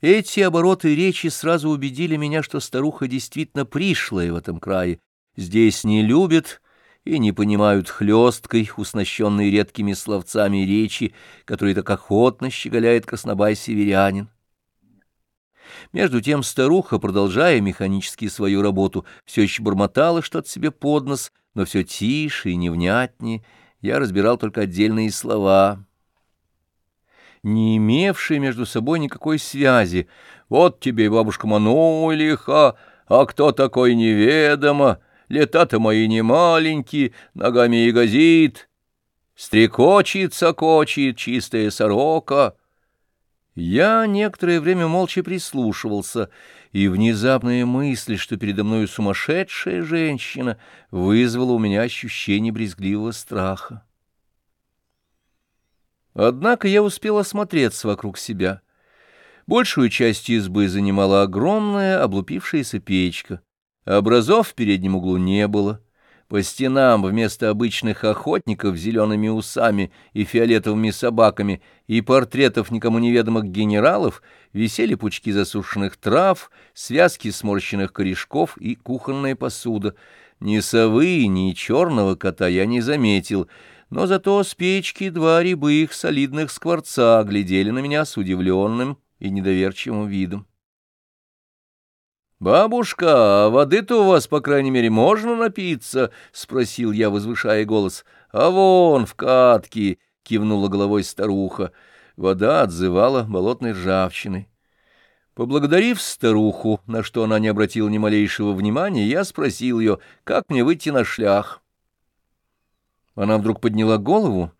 Эти обороты речи сразу убедили меня, что старуха действительно пришлая в этом крае. Здесь не любят и не понимают хлесткой, уснащенной редкими словцами речи, которые так охотно щеголяет краснобай-северянин. Между тем старуха, продолжая механически свою работу, все еще бормотала что-то себе под нос, но все тише и невнятнее. Я разбирал только отдельные слова, не имевшие между собой никакой связи. Вот тебе и бабушка Манулиха, а кто такой неведомо, лета-то мои не маленькие, ногами и газит, стрекочет, сокочет чистая сорока. Я некоторое время молча прислушивался, и внезапная мысль, что передо мною сумасшедшая женщина, вызвала у меня ощущение брезгливого страха. Однако я успел осмотреться вокруг себя. Большую часть избы занимала огромная облупившаяся печка. Образов в переднем углу не было. По стенам вместо обычных охотников с зелеными усами и фиолетовыми собаками и портретов никому неведомых генералов висели пучки засушенных трав, связки сморщенных корешков и кухонная посуда. Ни совы, ни черного кота я не заметил — но зато с печки два рябых солидных скворца глядели на меня с удивленным и недоверчивым видом. «Бабушка, а воды-то у вас, по крайней мере, можно напиться?» — спросил я, возвышая голос. «А вон, в катке!» — кивнула головой старуха. Вода отзывала болотной ржавчиной. Поблагодарив старуху, на что она не обратила ни малейшего внимания, я спросил ее, как мне выйти на шлях. Она вдруг подняла голову,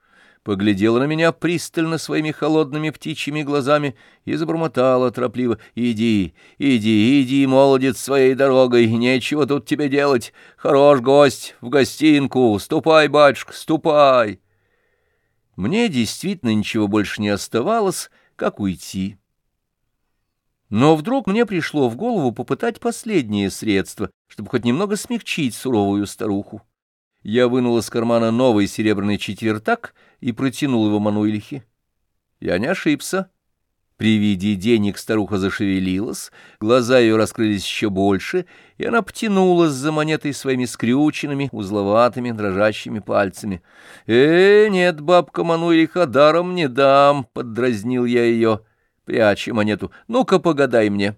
поглядела на меня пристально своими холодными птичьими глазами и забормотала торопливо. «Иди, иди, иди, молодец, своей дорогой, нечего тут тебе делать. Хорош гость, в гостинку, ступай, батюшка, ступай!» Мне действительно ничего больше не оставалось, как уйти. Но вдруг мне пришло в голову попытать последнее средство, чтобы хоть немного смягчить суровую старуху. Я вынул из кармана новый серебряный четвертак и протянул его Мануилихе. Я не ошибся. При виде денег старуха зашевелилась, глаза ее раскрылись еще больше, и она потянулась за монетой своими скрюченными, узловатыми, дрожащими пальцами. «Э, нет, бабка Мануилиха, даром не дам!» — поддразнил я ее, пряча монету. «Ну-ка, погадай мне!»